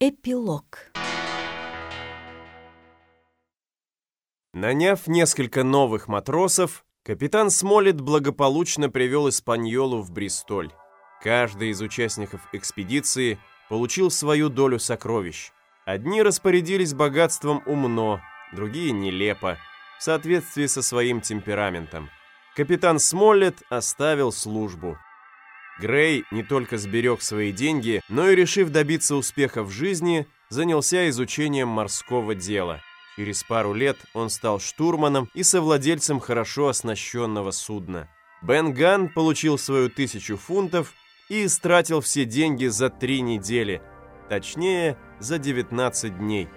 Эпилог Наняв несколько новых матросов, капитан Смолет благополучно привел Испаньолу в Бристоль. Каждый из участников экспедиции получил свою долю сокровищ. Одни распорядились богатством умно, другие нелепо, в соответствии со своим темпераментом. Капитан Смоллет оставил службу. Грей не только сберег свои деньги, но и, решив добиться успеха в жизни, занялся изучением морского дела. Через пару лет он стал штурманом и совладельцем хорошо оснащенного судна. Бен Ган получил свою тысячу фунтов и истратил все деньги за три недели, точнее, за 19 дней,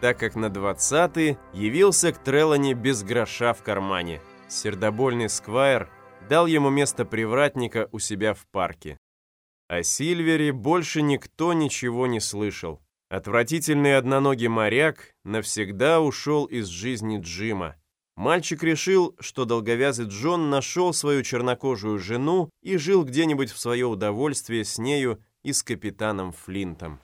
так как на 20 явился к Трелани без гроша в кармане. Сердобольный сквайр дал ему место привратника у себя в парке. О Сильвере больше никто ничего не слышал. Отвратительный одноногий моряк навсегда ушел из жизни Джима. Мальчик решил, что долговязый Джон нашел свою чернокожую жену и жил где-нибудь в свое удовольствие с нею и с капитаном Флинтом.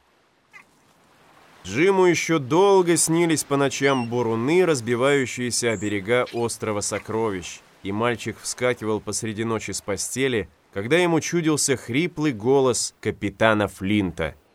Джиму еще долго снились по ночам буруны, разбивающиеся о берега острова Сокровищ, и мальчик вскакивал посреди ночи с постели, когда ему чудился хриплый голос капитана Флинта –